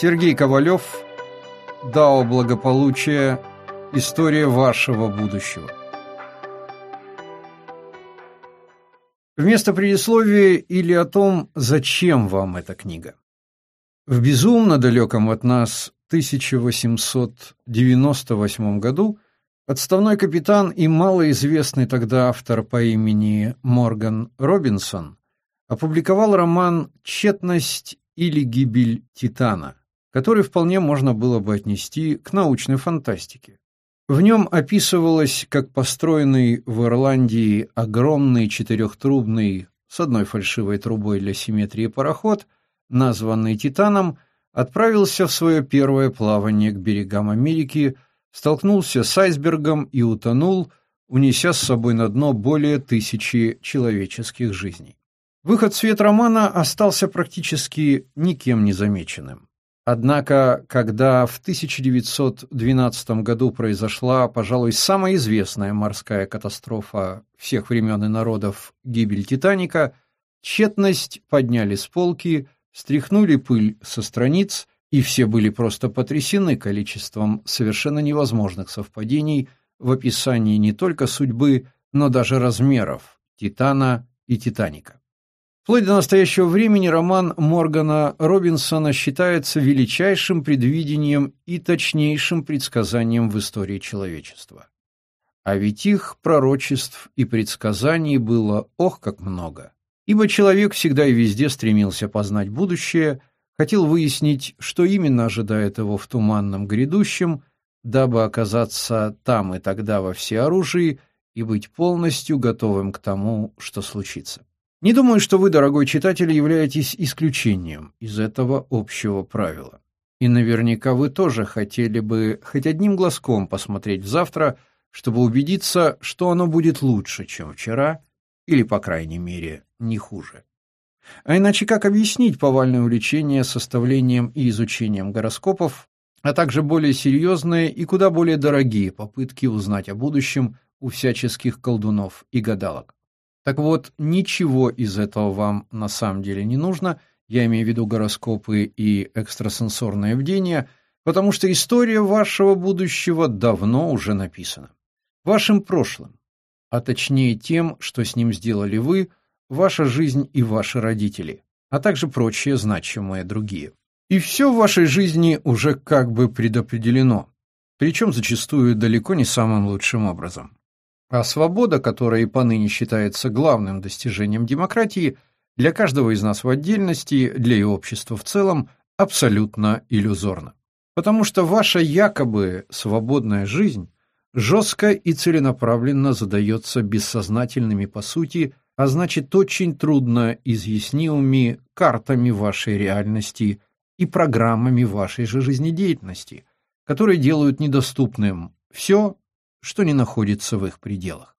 Сергей Ковалев, Дао благополучия. История вашего будущего. Вместо предисловия или о том, зачем вам эта книга. В безумно далеком от нас 1898 году отставной капитан и малоизвестный тогда автор по имени Морган Робинсон опубликовал роман «Тщетность или гибель Титана», который вполне можно было бы отнести к научной фантастике. В нем описывалось, как построенный в Ирландии огромный четырехтрубный с одной фальшивой трубой для симметрии пароход, названный «Титаном», отправился в свое первое плавание к берегам Америки, столкнулся с айсбергом и утонул, унеся с собой на дно более тысячи человеческих жизней. Выход в свет романа остался практически никем не замеченным. Однако, когда в 1912 году произошла, пожалуй, самая известная морская катастрофа всех времен и народов гибель Титаника, тщетность подняли с полки, стряхнули пыль со страниц, и все были просто потрясены количеством совершенно невозможных совпадений в описании не только судьбы, но даже размеров Титана и Титаника. Вплоть до настоящего времени роман Моргана Робинсона считается величайшим предвидением и точнейшим предсказанием в истории человечества. А ведь их пророчеств и предсказаний было ох как много. Ибо человек всегда и везде стремился познать будущее, хотел выяснить, что именно ожидает его в туманном грядущем, дабы оказаться там и тогда во всеоружии и быть полностью готовым к тому, что случится. Не думаю, что вы, дорогой читатель, являетесь исключением из этого общего правила. И наверняка вы тоже хотели бы хоть одним глазком посмотреть завтра, чтобы убедиться, что оно будет лучше, чем вчера, или, по крайней мере, не хуже. А иначе как объяснить повальное увлечение составлением и изучением гороскопов, а также более серьезные и куда более дорогие попытки узнать о будущем у всяческих колдунов и гадалок? Так вот, ничего из этого вам на самом деле не нужно, я имею в виду гороскопы и экстрасенсорное бдение, потому что история вашего будущего давно уже написана. Вашим прошлым, а точнее тем, что с ним сделали вы, ваша жизнь и ваши родители, а также прочие значимые другие. И все в вашей жизни уже как бы предопределено, причем зачастую далеко не самым лучшим образом. А свобода, которая и поныне считается главным достижением демократии, для каждого из нас в отдельности, для и общества в целом, абсолютно иллюзорна. Потому что ваша якобы свободная жизнь жестко и целенаправленно задается бессознательными по сути, а значит очень трудно изъяснимыми картами вашей реальности и программами вашей же жизнедеятельности, которые делают недоступным все, что не находится в их пределах.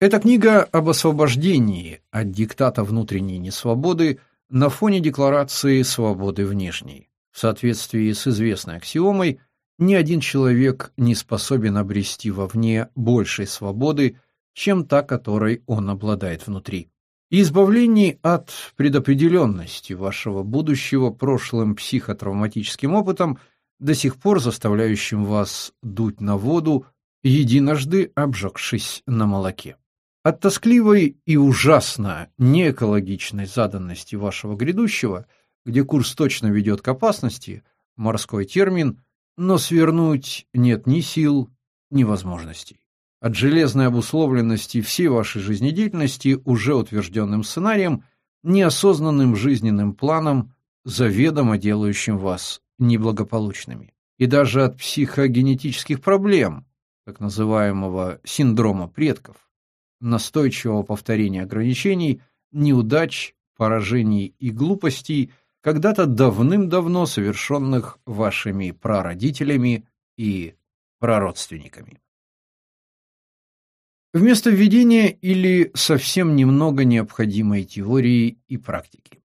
Эта книга об освобождении от диктата внутренней несвободы на фоне декларации свободы внешней. В соответствии с известной аксиомой, ни один человек не способен обрести вовне большей свободы, чем та, которой он обладает внутри. И избавлении от предопределенности вашего будущего прошлым психотравматическим опытом, до сих пор заставляющим вас дуть на воду единожды обжегшись на молоке. От тоскливой и ужасно неэкологичной заданности вашего грядущего, где курс точно ведет к опасности, морской термин, но свернуть нет ни сил, ни возможностей. От железной обусловленности всей вашей жизнедеятельности уже утвержденным сценарием, неосознанным жизненным планом, заведомо делающим вас неблагополучными. И даже от психогенетических проблем, так называемого синдрома предков, настойчивого повторения ограничений, неудач, поражений и глупостей, когда-то давным-давно совершенных вашими прародителями и прародственниками. Вместо введения или совсем немного необходимой теории и практики.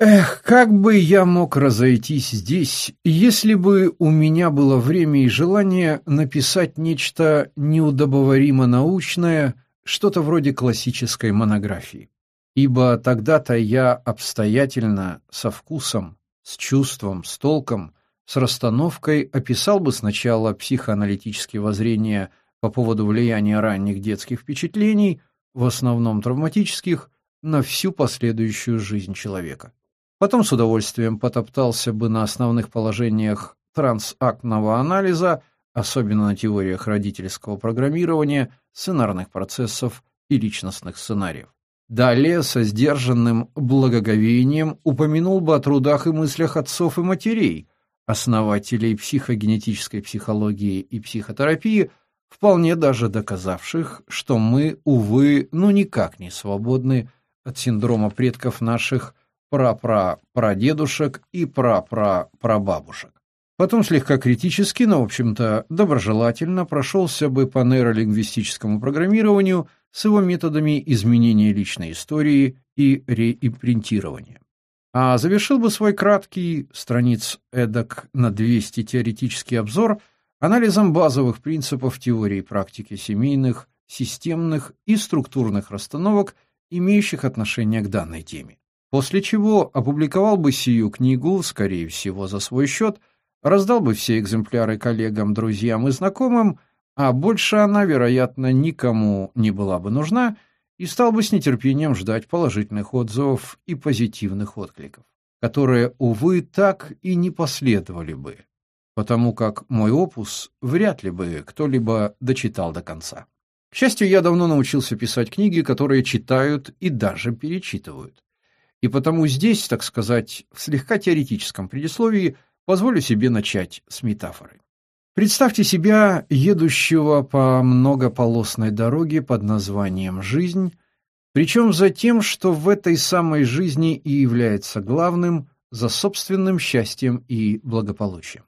Эх, как бы я мог разойтись здесь, если бы у меня было время и желание написать нечто неудобоваримо научное, что-то вроде классической монографии. Ибо тогда-то я обстоятельно, со вкусом, с чувством, с толком, с расстановкой описал бы сначала психоаналитические воззрения по поводу влияния ранних детских впечатлений, в основном травматических, на всю последующую жизнь человека. Потом с удовольствием потоптался бы на основных положениях трансактного анализа, особенно на теориях родительского программирования, сценарных процессов и личностных сценариев. Далее со сдержанным благоговением упомянул бы о трудах и мыслях отцов и матерей, основателей психогенетической психологии и психотерапии, вполне даже доказавших, что мы, увы, ну никак не свободны от синдрома предков наших прапрапрадедушек и прапрапрабабушек. Потом слегка критически, но, в общем-то, доброжелательно прошелся бы по нейролингвистическому программированию с его методами изменения личной истории и реимпринтирования. А завершил бы свой краткий, страниц эдак на 200 теоретический обзор анализом базовых принципов теории практики семейных, системных и структурных расстановок, имеющих отношение к данной теме. После чего опубликовал бы сию книгу, скорее всего, за свой счет, раздал бы все экземпляры коллегам, друзьям и знакомым, а больше она, вероятно, никому не была бы нужна, и стал бы с нетерпением ждать положительных отзывов и позитивных откликов, которые, увы, так и не последовали бы, потому как мой опус вряд ли бы кто-либо дочитал до конца. К счастью, я давно научился писать книги, которые читают и даже перечитывают. И потому здесь, так сказать, в слегка теоретическом предисловии позволю себе начать с метафоры. Представьте себя едущего по многополосной дороге под названием «Жизнь», причем за тем, что в этой самой жизни и является главным за собственным счастьем и благополучием.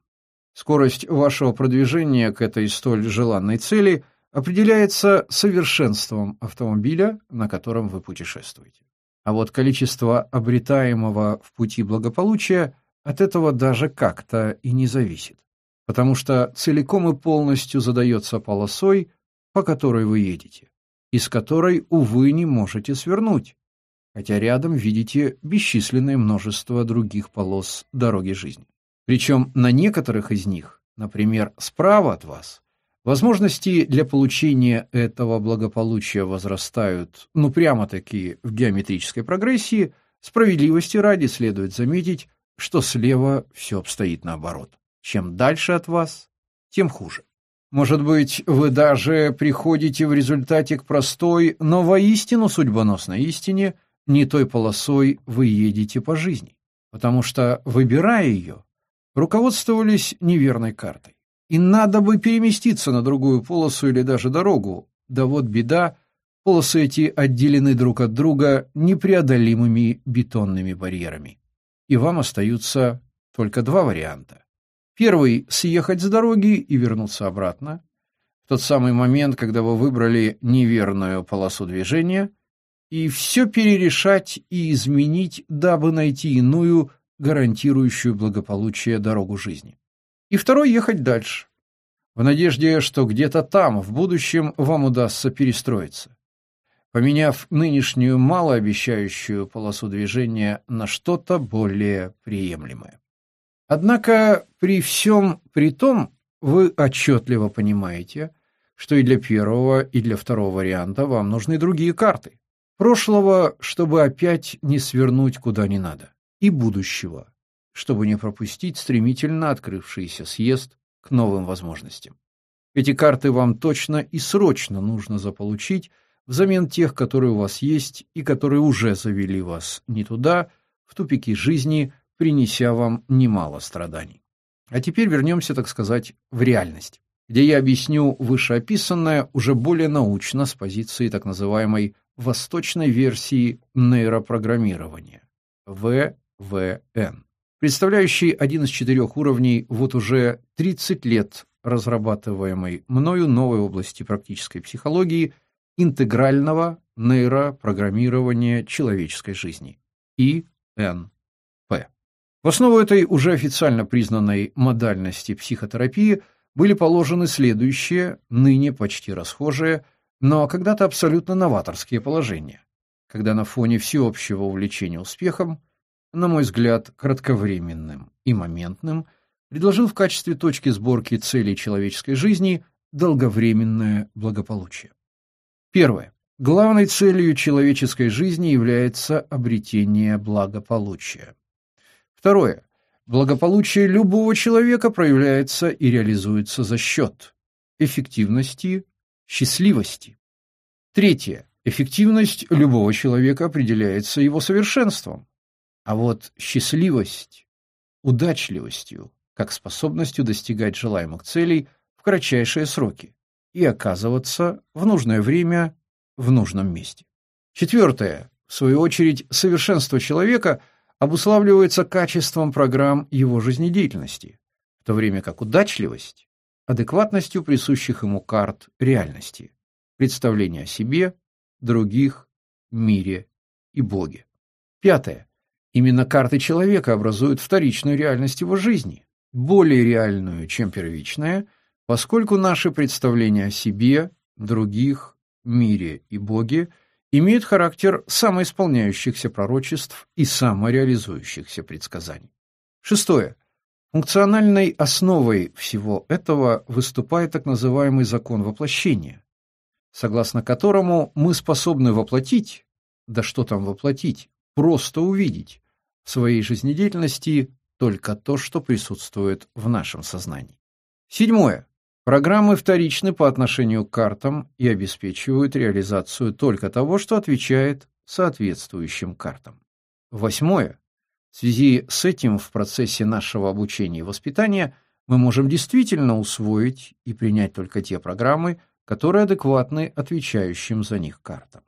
Скорость вашего продвижения к этой столь желанной цели определяется совершенством автомобиля, на котором вы путешествуете. А вот количество обретаемого в пути благополучия от этого даже как-то и не зависит, потому что целиком и полностью задается полосой, по которой вы едете, из которой, увы, не можете свернуть, хотя рядом видите бесчисленное множество других полос дороги жизни. Причем на некоторых из них, например, справа от вас, Возможности для получения этого благополучия возрастают, ну прямо-таки в геометрической прогрессии, справедливости ради следует заметить, что слева все обстоит наоборот. Чем дальше от вас, тем хуже. Может быть, вы даже приходите в результате к простой, но воистину судьбоносной истине, не той полосой вы едете по жизни, потому что, выбирая ее, руководствовались неверной картой и надо бы переместиться на другую полосу или даже дорогу. Да вот беда, полосы эти отделены друг от друга непреодолимыми бетонными барьерами. И вам остаются только два варианта. Первый — съехать с дороги и вернуться обратно. В тот самый момент, когда вы выбрали неверную полосу движения, и все перерешать и изменить, дабы найти иную, гарантирующую благополучие дорогу жизни и второй ехать дальше, в надежде, что где-то там, в будущем, вам удастся перестроиться, поменяв нынешнюю малообещающую полосу движения на что-то более приемлемое. Однако при всем при том вы отчетливо понимаете, что и для первого, и для второго варианта вам нужны другие карты. Прошлого, чтобы опять не свернуть куда не надо, и будущего, чтобы не пропустить стремительно открывшийся съезд к новым возможностям. Эти карты вам точно и срочно нужно заполучить взамен тех, которые у вас есть и которые уже завели вас не туда, в тупики жизни, принеся вам немало страданий. А теперь вернемся, так сказать, в реальность, где я объясню вышеописанное уже более научно с позиции так называемой восточной версии нейропрограммирования – ВВН представляющий один из четырех уровней вот уже 30 лет разрабатываемой мною новой области практической психологии интегрального нейропрограммирования человеческой жизни ИНП. В основу этой уже официально признанной модальности психотерапии были положены следующие, ныне почти расхожие, но когда-то абсолютно новаторские положения, когда на фоне всеобщего увлечения успехом на мой взгляд, кратковременным и моментным, предложил в качестве точки сборки целей человеческой жизни долговременное благополучие. Первое. Главной целью человеческой жизни является обретение благополучия. Второе. Благополучие любого человека проявляется и реализуется за счет эффективности, счастливости. Третье. Эффективность любого человека определяется его совершенством, а вот счастливость – удачливостью, как способностью достигать желаемых целей в кратчайшие сроки и оказываться в нужное время в нужном месте. Четвертое. В свою очередь, совершенство человека обуславливается качеством программ его жизнедеятельности, в то время как удачливость – адекватностью присущих ему карт реальности, представления о себе, других, мире и Боге. Пятое. Именно карты человека образуют вторичную реальность его жизни, более реальную, чем первичная, поскольку наши представления о себе, других, мире и Боге имеют характер самоисполняющихся пророчеств и самореализующихся предсказаний. Шестое. Функциональной основой всего этого выступает так называемый закон воплощения, согласно которому мы способны воплотить, да что там воплотить, просто увидеть в своей жизнедеятельности только то, что присутствует в нашем сознании. Седьмое. Программы вторичны по отношению к картам и обеспечивают реализацию только того, что отвечает соответствующим картам. Восьмое. В связи с этим в процессе нашего обучения и воспитания мы можем действительно усвоить и принять только те программы, которые адекватны отвечающим за них картам.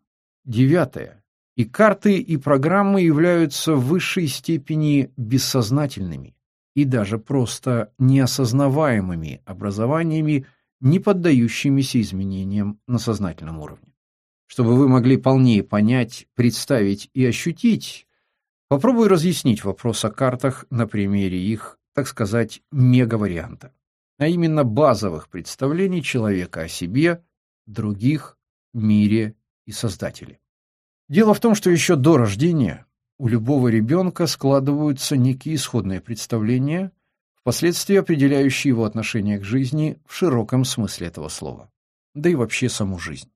Девятое. И карты, и программы являются в высшей степени бессознательными и даже просто неосознаваемыми образованиями, не поддающимися изменениям на сознательном уровне. Чтобы вы могли полнее понять, представить и ощутить, попробую разъяснить вопрос о картах на примере их, так сказать, мегаварианта а именно базовых представлений человека о себе, других, мире и Создателе. Дело в том, что еще до рождения у любого ребенка складываются некие исходные представления, впоследствии определяющие его отношение к жизни в широком смысле этого слова, да и вообще саму жизнь.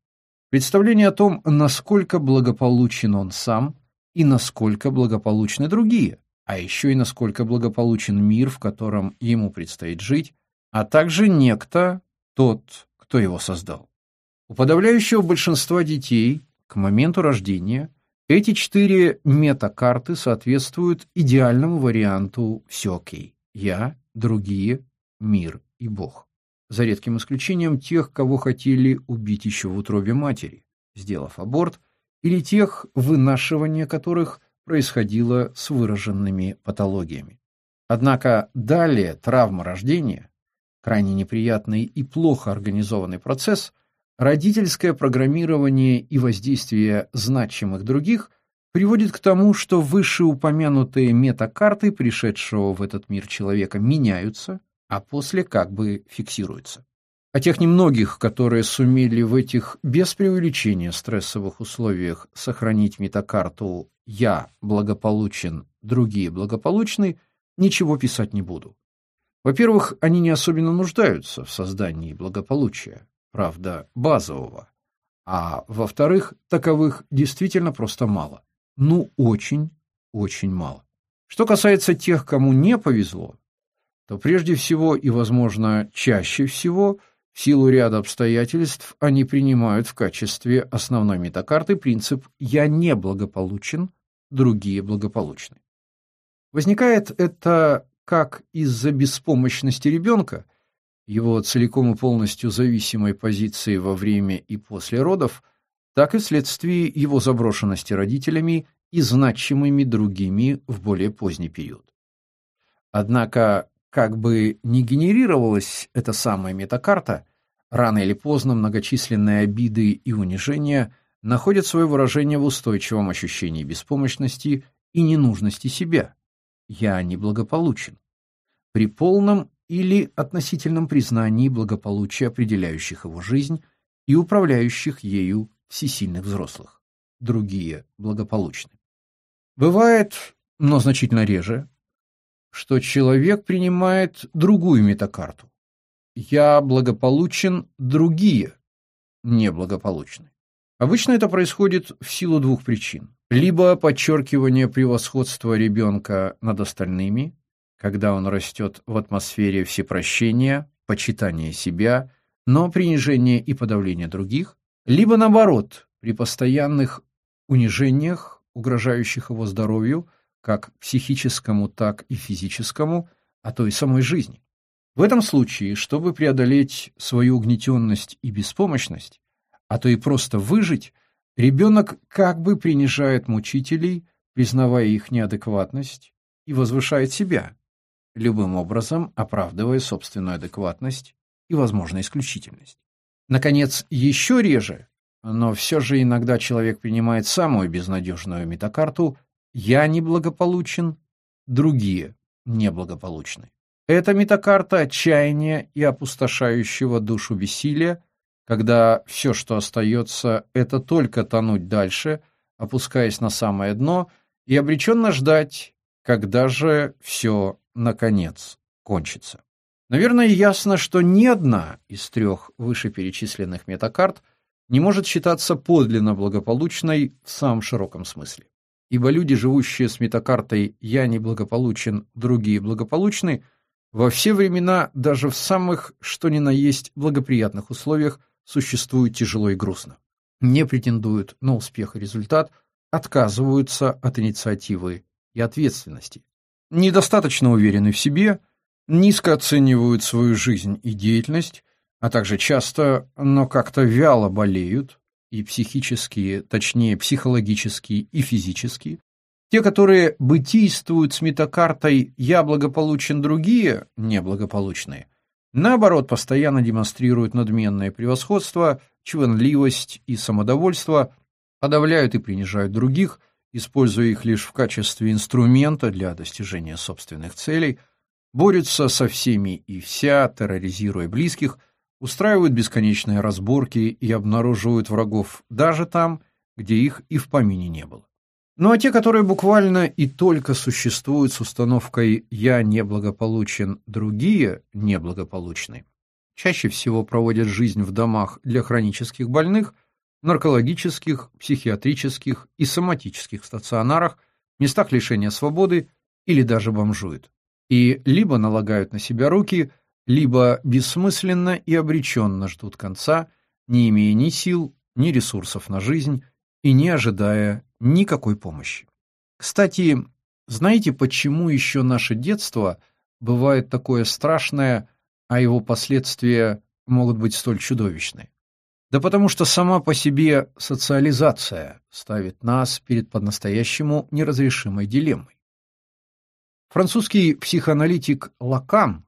Представление о том, насколько благополучен он сам и насколько благополучны другие, а еще и насколько благополучен мир, в котором ему предстоит жить, а также некто, тот, кто его создал. У подавляющего большинства детей к моменту рождения эти четыре метакарты соответствуют идеальному варианту «все окей» – «я», «другие», «мир» и «Бог». За редким исключением тех, кого хотели убить еще в утробе матери, сделав аборт, или тех, вынашивание которых происходило с выраженными патологиями. Однако далее травма рождения крайне неприятный и плохо организованный процесс, родительское программирование и воздействие значимых других приводит к тому, что вышеупомянутые метакарты пришедшего в этот мир человека меняются, а после как бы фиксируются. О тех немногих, которые сумели в этих без преувеличения стрессовых условиях сохранить метакарту «я благополучен, другие благополучны», ничего писать не буду. Во-первых, они не особенно нуждаются в создании благополучия, правда, базового. А во-вторых, таковых действительно просто мало. Ну, очень, очень мало. Что касается тех, кому не повезло, то прежде всего и, возможно, чаще всего, в силу ряда обстоятельств, они принимают в качестве основной метакарты принцип «я не благополучен, другие благополучны». Возникает это как из-за беспомощности ребенка, его целиком и полностью зависимой позиции во время и после родов, так и вследствие его заброшенности родителями и значимыми другими в более поздний период. Однако, как бы ни генерировалась эта самая метакарта, рано или поздно многочисленные обиды и унижения находят свое выражение в устойчивом ощущении беспомощности и ненужности себя – я неблагополучен, при полном или относительном признании благополучия определяющих его жизнь и управляющих ею всесильных взрослых. Другие благополучны. Бывает, но значительно реже, что человек принимает другую метакарту. Я благополучен, другие неблагополучны. Обычно это происходит в силу двух причин. Либо подчеркивание превосходства ребенка над остальными, когда он растет в атмосфере всепрощения, почитания себя, но принижения и подавления других, либо наоборот, при постоянных унижениях, угрожающих его здоровью, как психическому, так и физическому, а то и самой жизни. В этом случае, чтобы преодолеть свою угнетенность и беспомощность, а то и просто выжить, ребенок как бы принижает мучителей, признавая их неадекватность, и возвышает себя, любым образом оправдывая собственную адекватность и, возможно, исключительность. Наконец, еще реже, но все же иногда человек принимает самую безнадежную метакарту «я неблагополучен», другие неблагополучны. Это метакарта отчаяния и опустошающего душу бессилия, когда все, что остается, это только тонуть дальше, опускаясь на самое дно, и обреченно ждать, когда же все, наконец, кончится. Наверное, ясно, что ни одна из трех вышеперечисленных метакарт не может считаться подлинно благополучной в самом широком смысле. Ибо люди, живущие с метакартой «я неблагополучен, другие благополучны», во все времена, даже в самых, что ни на есть, благоприятных условиях, существуют тяжело и грустно. Не претендуют на успех и результат, отказываются от инициативы и ответственности. Недостаточно уверены в себе – низко оценивают свою жизнь и деятельность, а также часто, но как-то вяло болеют, и психические, точнее психологические и физические, те, которые бытийствуют с метакартой «я благополучен, другие неблагополучные», наоборот, постоянно демонстрируют надменное превосходство, чванливость и самодовольство, подавляют и принижают других, используя их лишь в качестве инструмента для достижения собственных целей – борются со всеми и вся, терроризируя близких, устраивают бесконечные разборки и обнаруживают врагов даже там, где их и в помине не было. Ну а те, которые буквально и только существуют с установкой «я неблагополучен, другие неблагополучны», чаще всего проводят жизнь в домах для хронических больных, наркологических, психиатрических и соматических стационарах, местах лишения свободы или даже бомжуют и либо налагают на себя руки, либо бессмысленно и обреченно ждут конца, не имея ни сил, ни ресурсов на жизнь и не ожидая никакой помощи. Кстати, знаете, почему еще наше детство бывает такое страшное, а его последствия могут быть столь чудовищны? Да потому что сама по себе социализация ставит нас перед по-настоящему неразрешимой дилеммой. Французский психоаналитик Лакан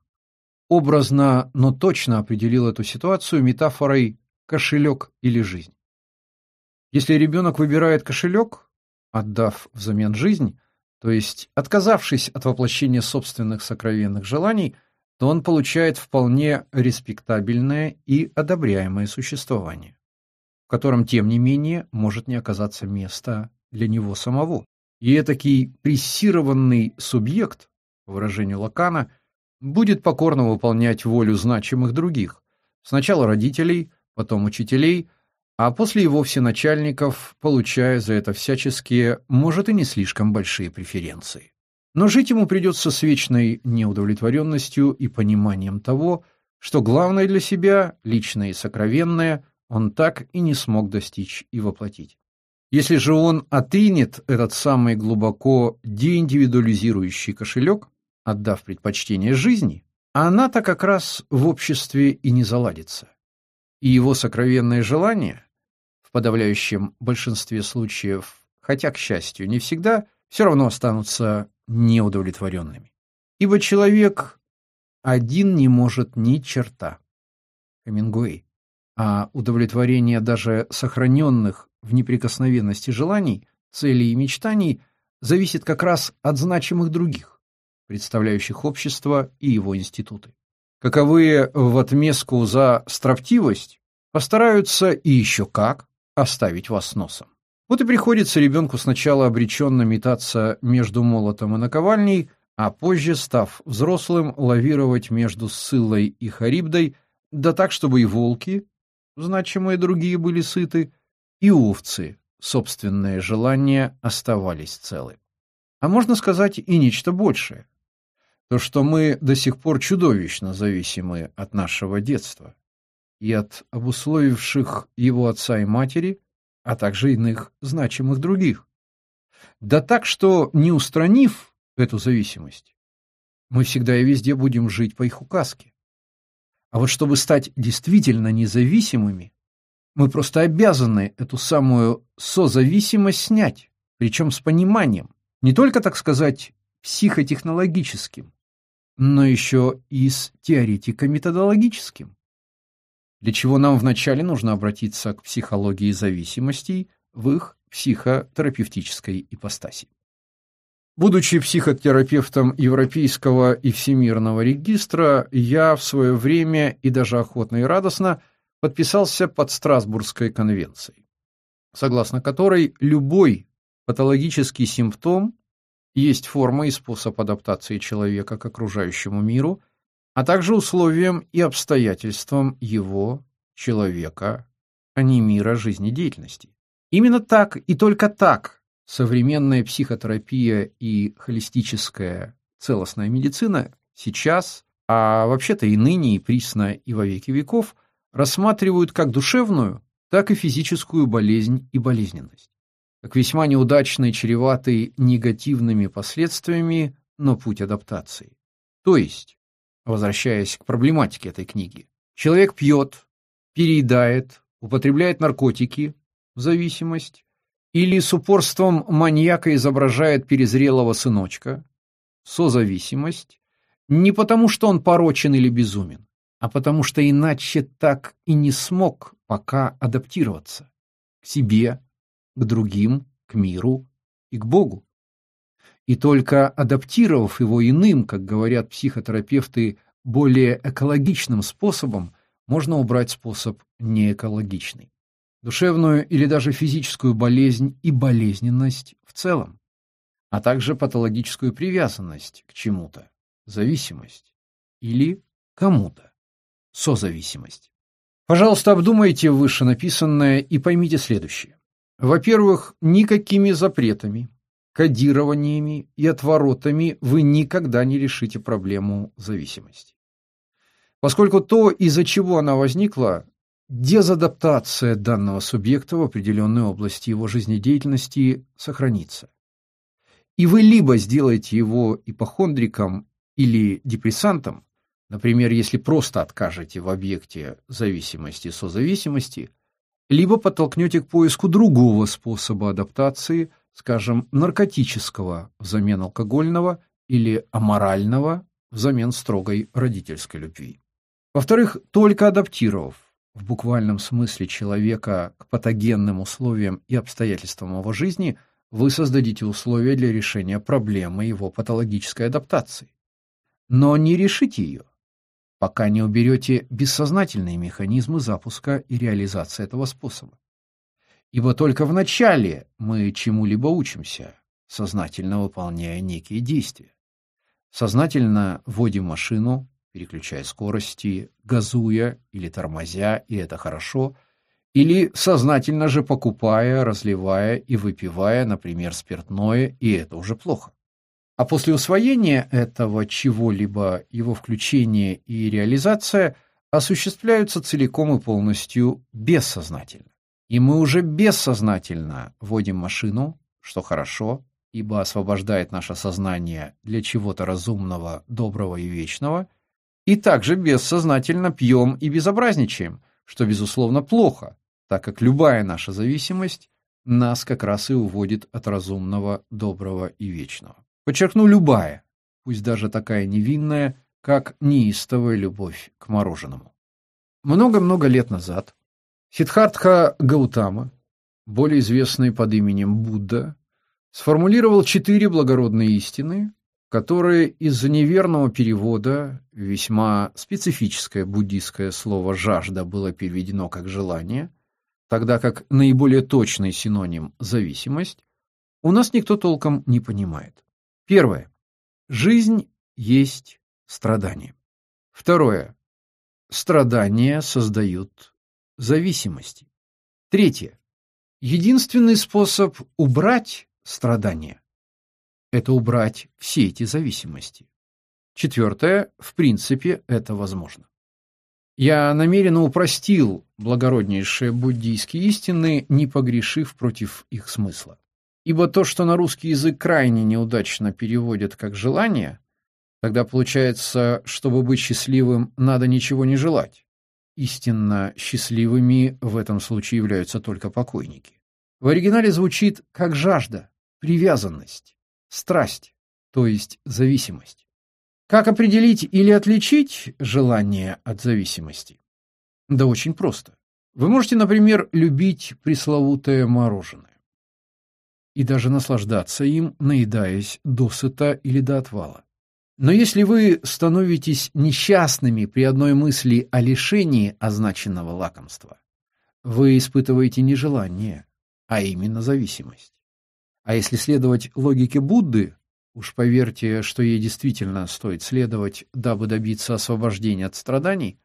образно, но точно определил эту ситуацию метафорой «кошелек или жизнь». Если ребенок выбирает кошелек, отдав взамен жизнь, то есть отказавшись от воплощения собственных сокровенных желаний, то он получает вполне респектабельное и одобряемое существование, в котором, тем не менее, может не оказаться места для него самого. И этакий прессированный субъект, по выражению Лакана, будет покорно выполнять волю значимых других, сначала родителей, потом учителей, а после и вовсе начальников, получая за это всяческие, может и не слишком большие преференции. Но жить ему придется с вечной неудовлетворенностью и пониманием того, что главное для себя, личное и сокровенное, он так и не смог достичь и воплотить. Если же он отринет этот самый глубоко деиндивидуализирующий кошелек, отдав предпочтение жизни, она-то как раз в обществе и не заладится. И его сокровенные желания, в подавляющем большинстве случаев, хотя, к счастью, не всегда, все равно останутся неудовлетворенными. Ибо человек один не может ни черта. Хемингуэй. А удовлетворение даже сохраненных в неприкосновенности желаний, целей и мечтаний зависит как раз от значимых других, представляющих общество и его институты. Каковые в отместку за строптивость постараются и еще как оставить вас носом. Вот и приходится ребенку сначала обреченно метаться между молотом и наковальней, а позже, став взрослым, лавировать между Ссылой и Харибдой, да так, чтобы и волки, значимые другие, были сыты, и овцы, собственные желания, оставались целы. А можно сказать и нечто большее. То, что мы до сих пор чудовищно зависимы от нашего детства и от обусловивших его отца и матери, а также иных значимых других. Да так, что не устранив эту зависимость, мы всегда и везде будем жить по их указке. А вот чтобы стать действительно независимыми, мы просто обязаны эту самую созависимость снять, причем с пониманием, не только, так сказать, психотехнологическим, но еще и с теоретико-методологическим для чего нам вначале нужно обратиться к психологии зависимостей в их психотерапевтической ипостаси. Будучи психотерапевтом Европейского и Всемирного регистра, я в свое время и даже охотно и радостно подписался под Страсбургской конвенцией, согласно которой любой патологический симптом есть форма и способ адаптации человека к окружающему миру а также условиям и обстоятельствам его, человека, а не мира жизнедеятельности. Именно так и только так современная психотерапия и холистическая целостная медицина сейчас, а вообще-то и ныне, и присно, и во веки веков, рассматривают как душевную, так и физическую болезнь и болезненность, как весьма неудачный, чреватый негативными последствиями, но путь адаптации. То есть возвращаясь к проблематике этой книги. Человек пьет, переедает, употребляет наркотики, зависимость, или с упорством маньяка изображает перезрелого сыночка, созависимость, не потому что он порочен или безумен, а потому что иначе так и не смог пока адаптироваться к себе, к другим, к миру и к Богу. И только адаптировав его иным, как говорят психотерапевты, более экологичным способом, можно убрать способ неэкологичный. Душевную или даже физическую болезнь и болезненность в целом, а также патологическую привязанность к чему-то, зависимость или кому-то, созависимость. Пожалуйста, обдумайте вышенаписанное и поймите следующее. Во-первых, никакими запретами, кодированиями и отворотами вы никогда не решите проблему зависимости. Поскольку то, из-за чего она возникла, дезадаптация данного субъекта в определенной области его жизнедеятельности сохранится. И вы либо сделаете его ипохондриком или депрессантом, например, если просто откажете в объекте зависимости созависимости, либо подтолкнете к поиску другого способа адаптации, скажем, наркотического взамен алкогольного или аморального взамен строгой родительской любви. Во-вторых, только адаптировав в буквальном смысле человека к патогенным условиям и обстоятельствам его жизни, вы создадите условия для решения проблемы его патологической адаптации. Но не решите ее, пока не уберете бессознательные механизмы запуска и реализации этого способа. Ибо только в начале мы чему-либо учимся, сознательно выполняя некие действия. Сознательно вводим машину, переключая скорости, газуя или тормозя, и это хорошо, или сознательно же покупая, разливая и выпивая, например, спиртное, и это уже плохо. А после усвоения этого чего-либо, его включение и реализация осуществляются целиком и полностью бессознательно. И мы уже бессознательно водим машину, что хорошо, ибо освобождает наше сознание для чего-то разумного, доброго и вечного, и также бессознательно пьем и безобразничаем, что, безусловно, плохо, так как любая наша зависимость нас как раз и уводит от разумного, доброго и вечного. Подчеркну любая, пусть даже такая невинная, как неистовая любовь к мороженому. Много-много лет назад Сиддхартха Гаутама, более известный под именем Будда, сформулировал четыре благородные истины, которые из-за неверного перевода весьма специфическое буддийское слово «жажда» было переведено как «желание», тогда как наиболее точный синоним «зависимость» у нас никто толком не понимает. Первое. Жизнь есть страдание. Второе. Страдания создают зависимости. Третье. Единственный способ убрать страдания – это убрать все эти зависимости. Четвертое. В принципе, это возможно. Я намеренно упростил благороднейшие буддийские истины, не погрешив против их смысла. Ибо то, что на русский язык крайне неудачно переводят как «желание», тогда получается, чтобы быть счастливым, надо ничего не желать. Истинно счастливыми в этом случае являются только покойники. В оригинале звучит как жажда, привязанность, страсть, то есть зависимость. Как определить или отличить желание от зависимости? Да очень просто. Вы можете, например, любить пресловутое мороженое и даже наслаждаться им, наедаясь досыта или до отвала. Но если вы становитесь несчастными при одной мысли о лишении означенного лакомства, вы испытываете не желание, а именно зависимость. А если следовать логике Будды, уж поверьте, что ей действительно стоит следовать, дабы добиться освобождения от страданий,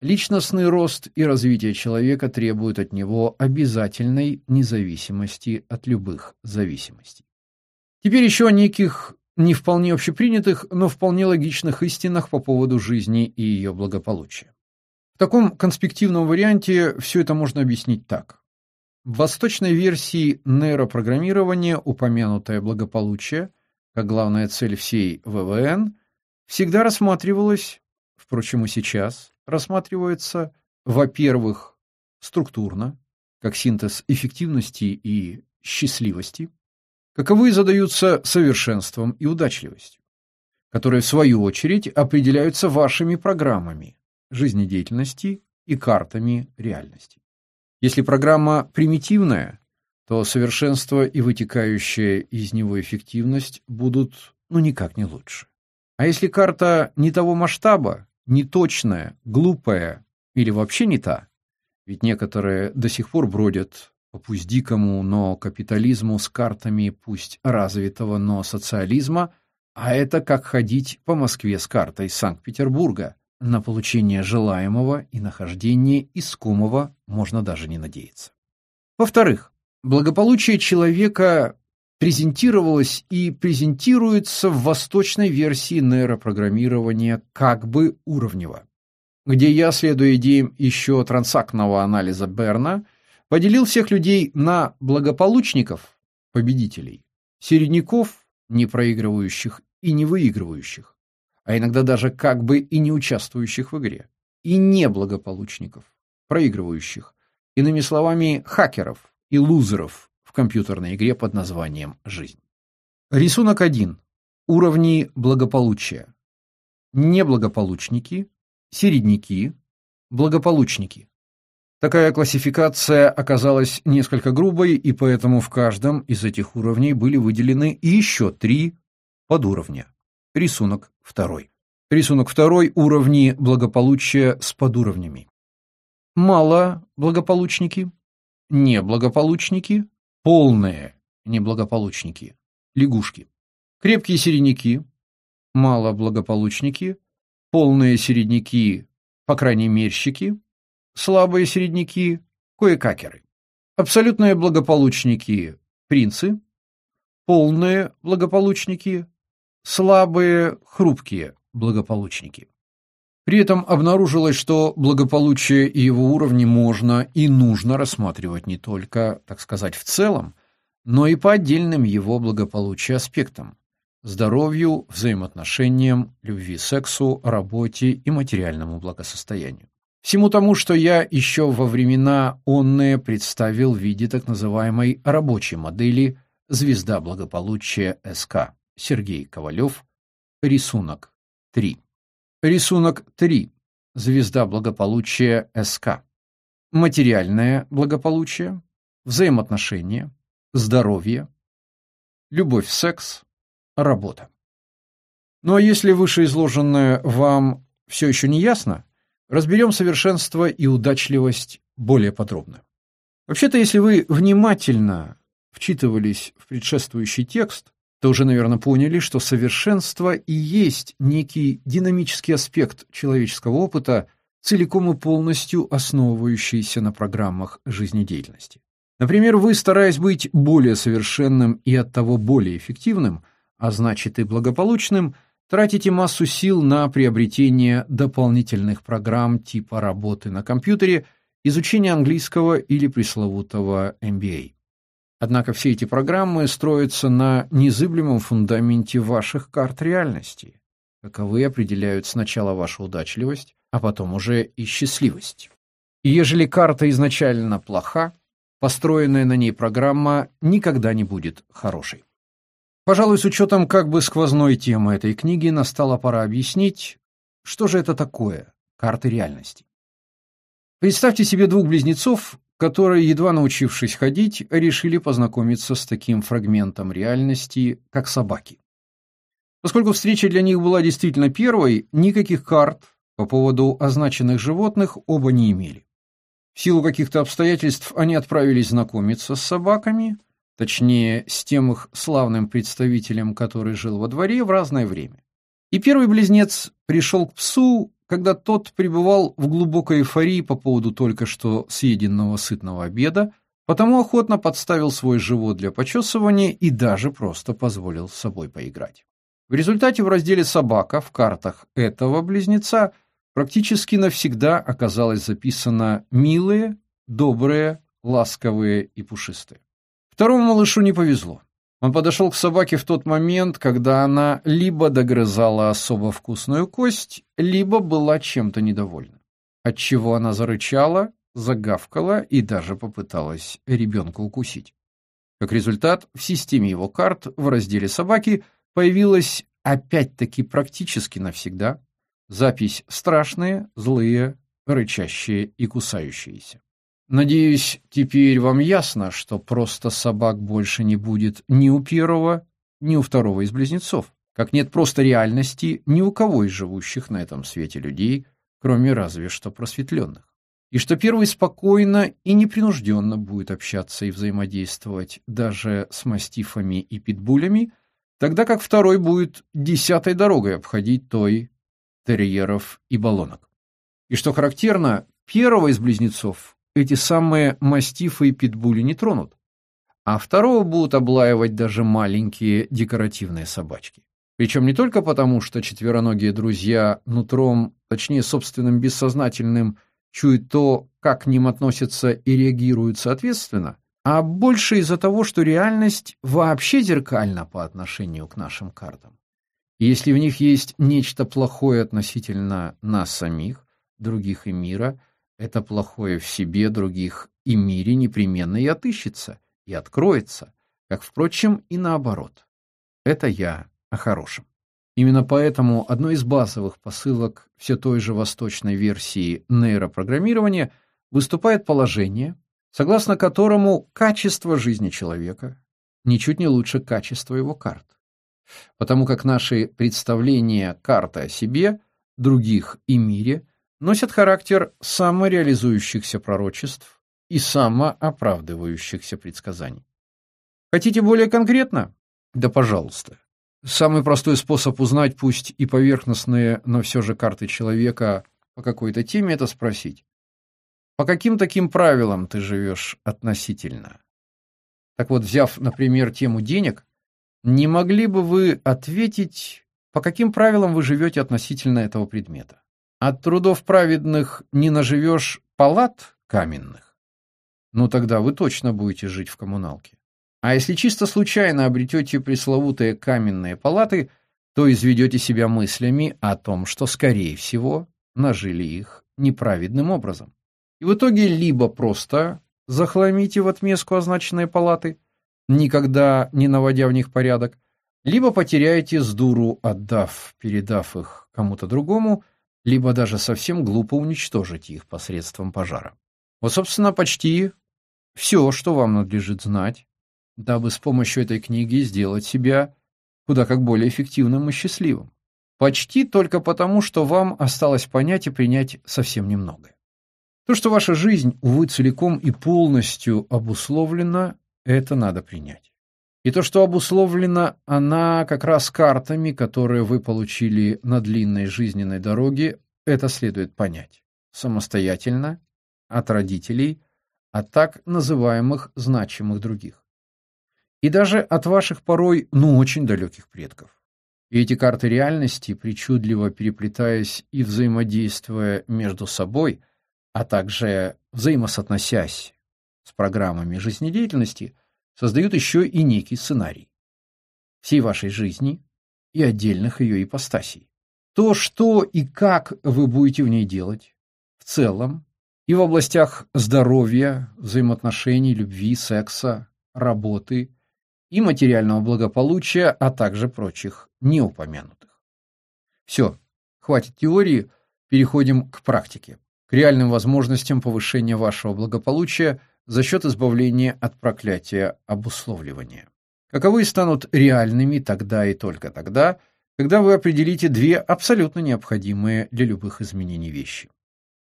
личностный рост и развитие человека требуют от него обязательной независимости от любых зависимостей. Теперь еще о неких не вполне общепринятых, но вполне логичных истинах по поводу жизни и ее благополучия. В таком конспективном варианте все это можно объяснить так. В восточной версии нейропрограммирования упомянутое благополучие, как главная цель всей ВВН, всегда рассматривалось, впрочем и сейчас, рассматривается, во-первых, структурно, как синтез эффективности и счастливости, каковые задаются совершенством и удачливостью, которые, в свою очередь, определяются вашими программами жизнедеятельности и картами реальности. Если программа примитивная, то совершенство и вытекающая из него эффективность будут ну никак не лучше. А если карта не того масштаба, неточная, глупая или вообще не та, ведь некоторые до сих пор бродят пусть дикому, но капитализму с картами пусть развитого, но социализма, а это как ходить по Москве с картой Санкт-Петербурга. На получение желаемого и нахождение искомого можно даже не надеяться. Во-вторых, благополучие человека презентировалось и презентируется в восточной версии нейропрограммирования как бы уровнево, где я, следуя идеям еще трансактного анализа Берна, поделил всех людей на благополучников, победителей, середняков, не проигрывающих и не выигрывающих, а иногда даже как бы и не участвующих в игре, и неблагополучников, проигрывающих, иными словами, хакеров и лузеров в компьютерной игре под названием «Жизнь». Рисунок 1. Уровни благополучия. Неблагополучники, середняки, благополучники. Такая классификация оказалась несколько грубой, и поэтому в каждом из этих уровней были выделены еще три подуровня. Рисунок второй. Рисунок второй – уровни благополучия с подуровнями. Мало благополучники, неблагополучники, полные неблагополучники, лягушки. Крепкие середняки, малоблагополучники, полные середняки, по крайней мерщики, слабые середняки – кое-какеры. Абсолютные благополучники – принцы, полные благополучники, слабые, хрупкие благополучники. При этом обнаружилось, что благополучие и его уровни можно и нужно рассматривать не только, так сказать, в целом, но и по отдельным его благополучия аспектам – здоровью, взаимоотношениям, любви, сексу, работе и материальному благосостоянию. Всему тому, что я еще во времена онные представил в виде так называемой рабочей модели «Звезда благополучия СК» Сергей Ковалев, рисунок 3. Рисунок 3. Звезда благополучия СК. Материальное благополучие, взаимоотношения, здоровье, любовь, секс, работа. Ну а если вышеизложенное вам все еще не ясно, Разберем совершенство и удачливость более подробно. Вообще-то, если вы внимательно вчитывались в предшествующий текст, то уже, наверное, поняли, что совершенство и есть некий динамический аспект человеческого опыта, целиком и полностью основывающийся на программах жизнедеятельности. Например, вы, стараясь быть более совершенным и оттого более эффективным, а значит и благополучным, тратите массу сил на приобретение дополнительных программ типа работы на компьютере, изучение английского или пресловутого MBA. Однако все эти программы строятся на незыблемом фундаменте ваших карт реальности. Каковы определяют сначала вашу удачливость, а потом уже и счастливость. И ежели карта изначально плоха, построенная на ней программа никогда не будет хорошей. Пожалуй, с учетом как бы сквозной темы этой книги, настала пора объяснить, что же это такое карты реальности. Представьте себе двух близнецов, которые, едва научившись ходить, решили познакомиться с таким фрагментом реальности, как собаки. Поскольку встреча для них была действительно первой, никаких карт по поводу означенных животных оба не имели. В силу каких-то обстоятельств они отправились знакомиться с собаками, точнее, с тем их славным представителем, который жил во дворе в разное время. И первый близнец пришел к псу когда тот пребывал в глубокой эйфории по поводу только что съеденного сытного обеда, потому охотно подставил свой живот для почесывания и даже просто позволил с собой поиграть. В результате в разделе «Собака» в картах этого близнеца практически навсегда оказалось записано «милые», «добрые», «ласковые» и «пушистые». Второму малышу не повезло. Он подошел к собаке в тот момент, когда она либо догрызала особо вкусную кость, либо была чем-то недовольна. Отчего она зарычала, загавкала и даже попыталась ребенка укусить. Как результат, в системе его карт в разделе «Собаки» появилась, опять-таки практически навсегда, запись «Страшные», «Злые», «Рычащие» и «Кусающиеся». Надеюсь, теперь вам ясно, что просто собак больше не будет ни у первого, ни у второго из близнецов, как нет просто реальности ни у кого из живущих на этом свете людей, кроме разве что просветленных. И что первый спокойно и непринужденно будет общаться и взаимодействовать даже с мастифами и питбулями, тогда как второй будет десятой дорогой обходить той терьеров и баллонок. И что характерно, первого из близнецов эти самые мастифы и питбули не тронут, а второго будут облаивать даже маленькие декоративные собачки. Причем не только потому, что четвероногие друзья нутром, точнее собственным бессознательным, чуют то, как к ним относятся и реагируют соответственно, а больше из-за того, что реальность вообще зеркальна по отношению к нашим картам. Если в них есть нечто плохое относительно нас самих, других и мира – это плохое в себе других и мире непременно и отыщется, и откроется, как, впрочем, и наоборот. Это я о хорошем. Именно поэтому одной из базовых посылок все той же восточной версии нейропрограммирования выступает положение, согласно которому качество жизни человека ничуть не лучше качества его карт. Потому как наши представления карты о себе, других и мире – носят характер самореализующихся пророчеств и самооправдывающихся предсказаний. Хотите более конкретно? Да, пожалуйста. Самый простой способ узнать, пусть и поверхностные, но все же карты человека по какой-то теме, это спросить. По каким таким правилам ты живешь относительно? Так вот, взяв, например, тему денег, не могли бы вы ответить, по каким правилам вы живете относительно этого предмета? От трудов праведных не наживешь палат каменных. Ну тогда вы точно будете жить в коммуналке. А если чисто случайно обретете пресловутые каменные палаты, то изведете себя мыслями о том, что, скорее всего, нажили их неправедным образом. И в итоге либо просто захламите в отместку означенные палаты, никогда не наводя в них порядок, либо потеряете с дуру, отдав, передав их кому-то другому, либо даже совсем глупо уничтожить их посредством пожара. Вот, собственно, почти все, что вам надлежит знать, дабы с помощью этой книги сделать себя куда как более эффективным и счастливым. Почти только потому, что вам осталось понять и принять совсем немного. То, что ваша жизнь, увы, целиком и полностью обусловлена, это надо принять. И то, что обусловлена она как раз картами, которые вы получили на длинной жизненной дороге, это следует понять. Самостоятельно, от родителей, от так называемых значимых других. И даже от ваших порой, ну, очень далеких предков. И эти карты реальности, причудливо переплетаясь и взаимодействуя между собой, а также взаимосоотносясь с программами жизнедеятельности – создают еще и некий сценарий всей вашей жизни и отдельных ее ипостасей. То, что и как вы будете в ней делать, в целом, и в областях здоровья, взаимоотношений, любви, секса, работы и материального благополучия, а также прочих неупомянутых. Все, хватит теории, переходим к практике, к реальным возможностям повышения вашего благополучия – за счет избавления от проклятия обусловливания. Каковы станут реальными тогда и только тогда, когда вы определите две абсолютно необходимые для любых изменений вещи.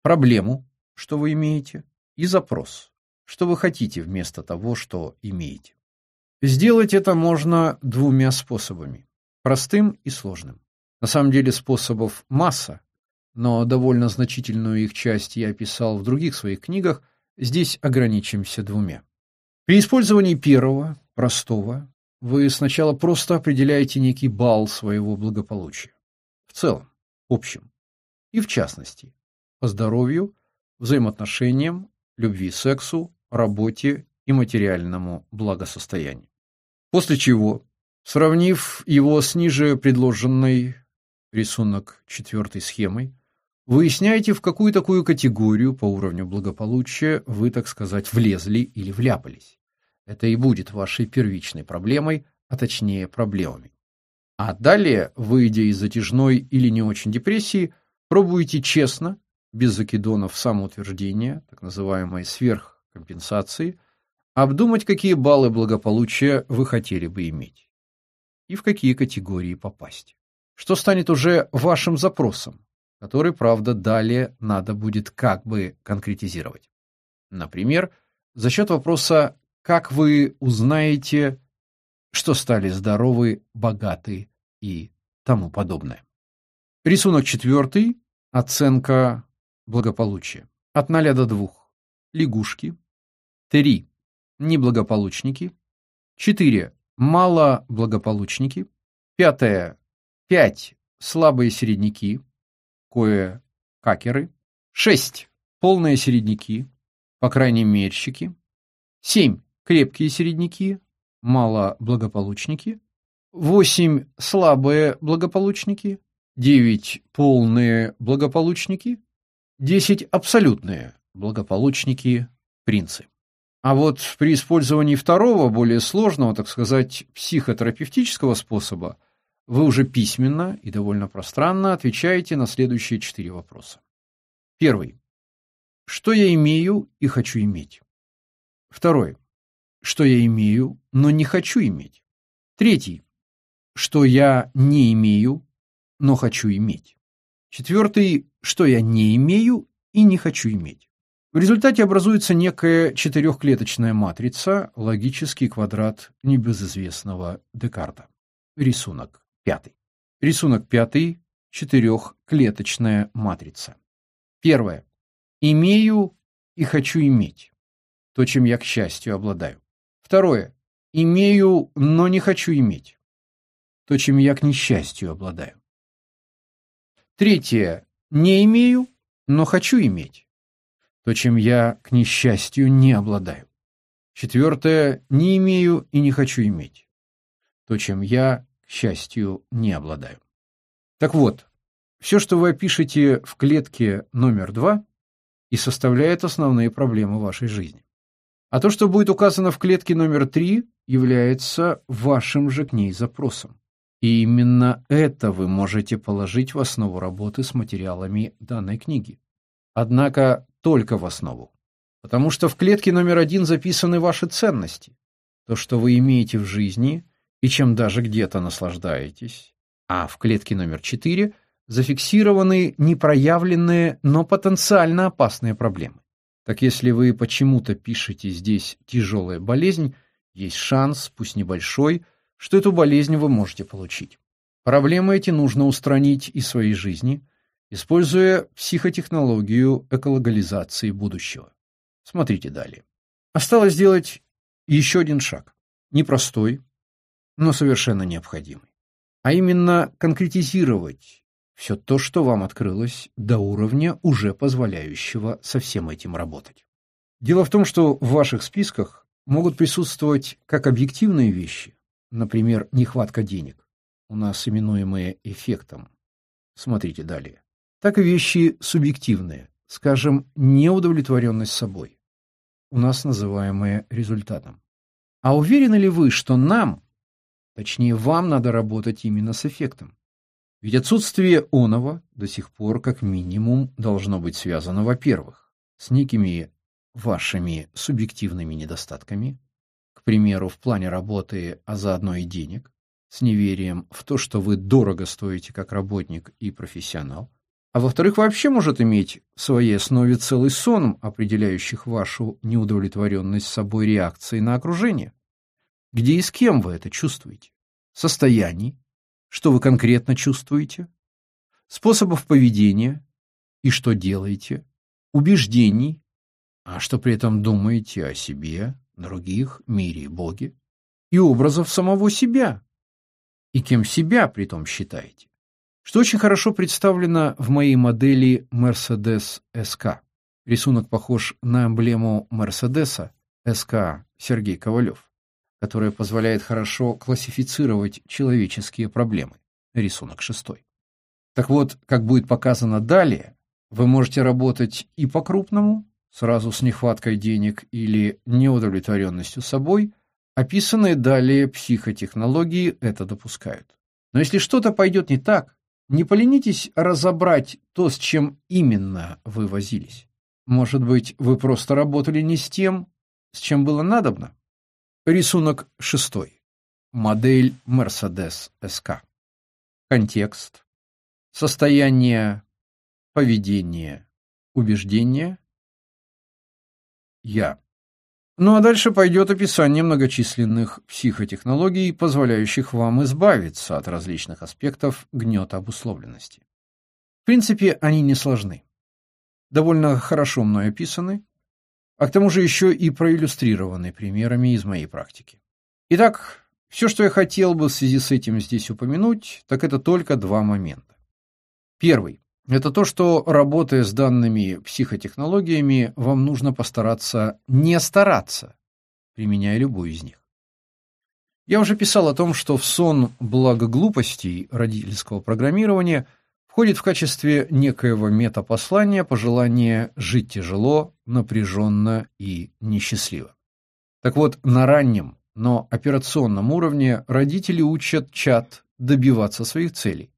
Проблему, что вы имеете, и запрос, что вы хотите вместо того, что имеете. Сделать это можно двумя способами – простым и сложным. На самом деле способов масса, но довольно значительную их часть я описал в других своих книгах, Здесь ограничимся двумя. При использовании первого, простого, вы сначала просто определяете некий балл своего благополучия. В целом, общем. И в частности, по здоровью, взаимоотношениям, любви, сексу, работе и материальному благосостоянию. После чего, сравнив его с ниже предложенной рисунок четвертой схемой, Выясняете, в какую такую категорию по уровню благополучия вы, так сказать, влезли или вляпались. Это и будет вашей первичной проблемой, а точнее проблемами. А далее, выйдя из затяжной или не очень депрессии, пробуйте честно, без закидонов самоутверждения, так называемой сверхкомпенсации, обдумать, какие баллы благополучия вы хотели бы иметь и в какие категории попасть. Что станет уже вашим запросом, который, правда, далее надо будет как бы конкретизировать. Например, за счет вопроса «Как вы узнаете, что стали здоровы, богаты и тому подобное?» Рисунок четвертый. Оценка благополучия. От 0 до 2. Лягушки. 3. Неблагополучники. 4. Малоблагополучники. Пятое. 5. Слабые середняки кое-какеры, шесть полные середняки, по крайней мерщики, семь крепкие середняки, малоблагополучники, восемь слабые благополучники, девять полные благополучники, десять абсолютные благополучники, принцы. А вот при использовании второго, более сложного, так сказать, психотерапевтического способа – вы уже письменно и довольно пространно отвечаете на следующие четыре вопроса. Первый. Что я имею и хочу иметь? Второй. Что я имею, но не хочу иметь? Третий. Что я не имею, но хочу иметь? Четвертый. Что я не имею и не хочу иметь? В результате образуется некая четырехклеточная матрица, логический квадрат небезызвестного Декарта. Рисунок пятый. Рисунок пятый. Четырехклеточная матрица. Первое. Имею и хочу иметь. То, чем я, к счастью, обладаю. Второе. Имею, но не хочу иметь. То, чем я, к несчастью, обладаю. Третье. Не имею, но хочу иметь. То, чем я, к несчастью, не обладаю. Четвертое. Не имею и не хочу иметь. То, чем я, счастью, не обладаю. Так вот, все, что вы опишете в клетке номер два, и составляет основные проблемы вашей жизни. А то, что будет указано в клетке номер три, является вашим же к ней запросом. И именно это вы можете положить в основу работы с материалами данной книги. Однако только в основу. Потому что в клетке номер один записаны ваши ценности. То, что вы имеете в жизни, и чем даже где-то наслаждаетесь. А в клетке номер 4 зафиксированы непроявленные, но потенциально опасные проблемы. Так если вы почему-то пишете здесь «тяжелая болезнь», есть шанс, пусть небольшой, что эту болезнь вы можете получить. Проблемы эти нужно устранить из своей жизни, используя психотехнологию экологализации будущего. Смотрите далее. Осталось сделать еще один шаг. Непростой, но совершенно необходимый. А именно конкретизировать все то, что вам открылось до уровня, уже позволяющего со всем этим работать. Дело в том, что в ваших списках могут присутствовать как объективные вещи, например, нехватка денег, у нас именуемые эффектом, смотрите далее, так и вещи субъективные, скажем, неудовлетворенность собой, у нас называемые результатом. А уверены ли вы, что нам, точнее вам надо работать именно с эффектом? Ведь отсутствие оного до сих пор как минимум должно быть связано, во-первых, с некими вашими субъективными недостатками, к примеру, в плане работы, а заодно и денег, с неверием в то, что вы дорого стоите как работник и профессионал, а во-вторых, вообще может иметь в своей основе целый сон, определяющих вашу неудовлетворенность собой реакции на окружение. Где и с кем вы это чувствуете? Состояний, что вы конкретно чувствуете, способов поведения? И что делаете, убеждений, а что при этом думаете о себе, других, мире и Боге, и образов самого себя, и кем себя при том считаете, что очень хорошо представлено в моей модели Mercedes SK. Рисунок похож на эмблему Мерседеса СК Сергей Ковалев которая позволяет хорошо классифицировать человеческие проблемы. Рисунок шестой. Так вот, как будет показано далее, вы можете работать и по-крупному, сразу с нехваткой денег или неудовлетворенностью собой, описанные далее психотехнологии это допускают. Но если что-то пойдет не так, не поленитесь разобрать то, с чем именно вы возились. Может быть, вы просто работали не с тем, с чем было надобно? Рисунок шестой. Модель Mercedes SK. Контекст. Состояние, поведение, убеждение. Я. Ну а дальше пойдет описание многочисленных психотехнологий, позволяющих вам избавиться от различных аспектов гнета обусловленности. В принципе, они не сложны. Довольно хорошо мной описаны, а к тому же еще и проиллюстрированы примерами из моей практики. Итак, все, что я хотел бы в связи с этим здесь упомянуть, так это только два момента. Первый – это то, что, работая с данными психотехнологиями, вам нужно постараться не стараться, применяя любую из них. Я уже писал о том, что в сон благоглупостей родительского программирования – входит в качестве некоего метапослания пожелание жить тяжело, напряженно и несчастливо. Так вот, на раннем, но операционном уровне родители учат чат добиваться своих целей.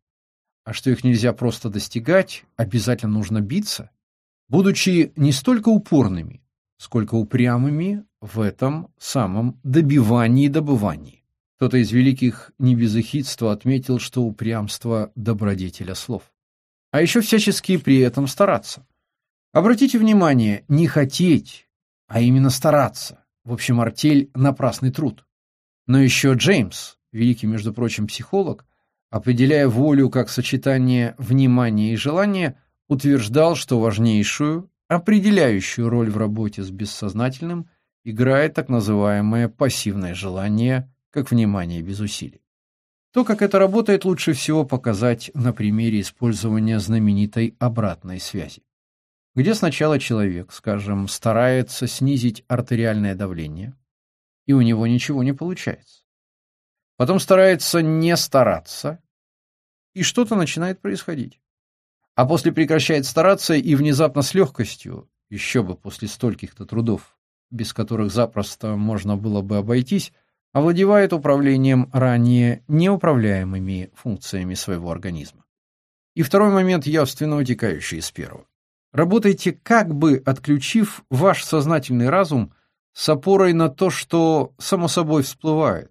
А что их нельзя просто достигать, обязательно нужно биться, будучи не столько упорными, сколько упрямыми в этом самом добивании и добывании. Кто-то из великих небезыхидства отметил, что упрямство – добродетеля слов. А еще всячески при этом стараться. Обратите внимание, не хотеть, а именно стараться. В общем, артель – напрасный труд. Но еще Джеймс, великий, между прочим, психолог, определяя волю как сочетание внимания и желания, утверждал, что важнейшую, определяющую роль в работе с бессознательным играет так называемое пассивное желание как внимание без усилий. То, как это работает, лучше всего показать на примере использования знаменитой обратной связи, где сначала человек, скажем, старается снизить артериальное давление, и у него ничего не получается. Потом старается не стараться, и что-то начинает происходить. А после прекращает стараться и внезапно с легкостью, еще бы после стольких-то трудов, без которых запросто можно было бы обойтись, овладевает управлением ранее неуправляемыми функциями своего организма. И второй момент, явственно вытекающий из первого. Работайте как бы отключив ваш сознательный разум с опорой на то, что само собой всплывает,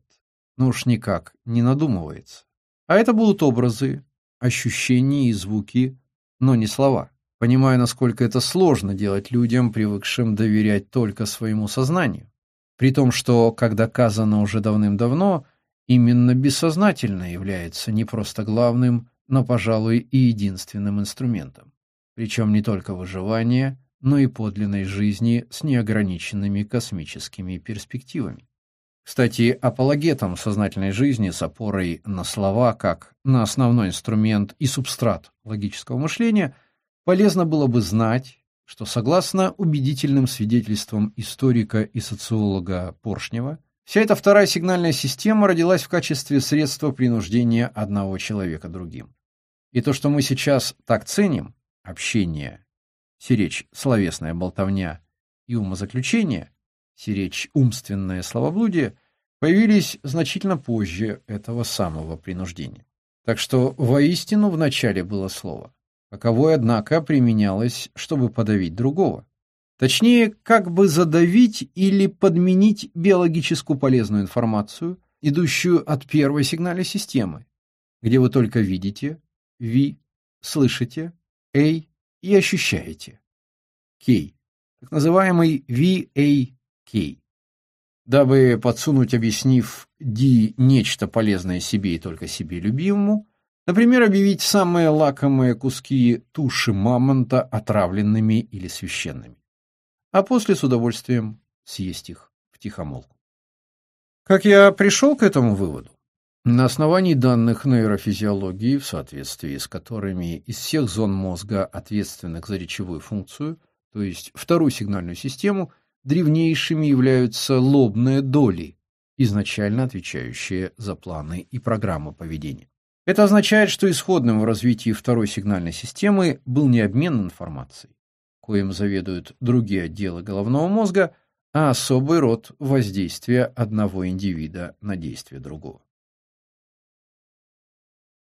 но уж никак не надумывается. А это будут образы, ощущения и звуки, но не слова. понимая, насколько это сложно делать людям, привыкшим доверять только своему сознанию. При том, что, как доказано уже давным-давно, именно бессознательное является не просто главным, но, пожалуй, и единственным инструментом. Причем не только выживания, но и подлинной жизни с неограниченными космическими перспективами. Кстати, апологетам сознательной жизни с опорой на слова как на основной инструмент и субстрат логического мышления полезно было бы знать, что согласно убедительным свидетельствам историка и социолога Поршнева, вся эта вторая сигнальная система родилась в качестве средства принуждения одного человека другим. И то, что мы сейчас так ценим, общение, сиречь словесная болтовня и умозаключение, сиречь умственное словоблудие, появились значительно позже этого самого принуждения. Так что воистину в начале было слово, каковое, однако, применялось, чтобы подавить другого. Точнее, как бы задавить или подменить биологическую полезную информацию, идущую от первой сигнальной системы, где вы только видите, ви, слышите, эй и ощущаете. Кей. Так называемый VAK. Дабы подсунуть, объяснив Ди нечто полезное себе и только себе любимому, например, объявить самые лакомые куски туши мамонта отравленными или священными, а после с удовольствием съесть их в тихомолку. Как я пришел к этому выводу? На основании данных нейрофизиологии, в соответствии с которыми из всех зон мозга, ответственных за речевую функцию, то есть вторую сигнальную систему, древнейшими являются лобные доли, изначально отвечающие за планы и программы поведения. Это означает, что исходным в развитии второй сигнальной системы был не обмен информацией, коим заведуют другие отделы головного мозга, а особый род воздействия одного индивида на действие другого.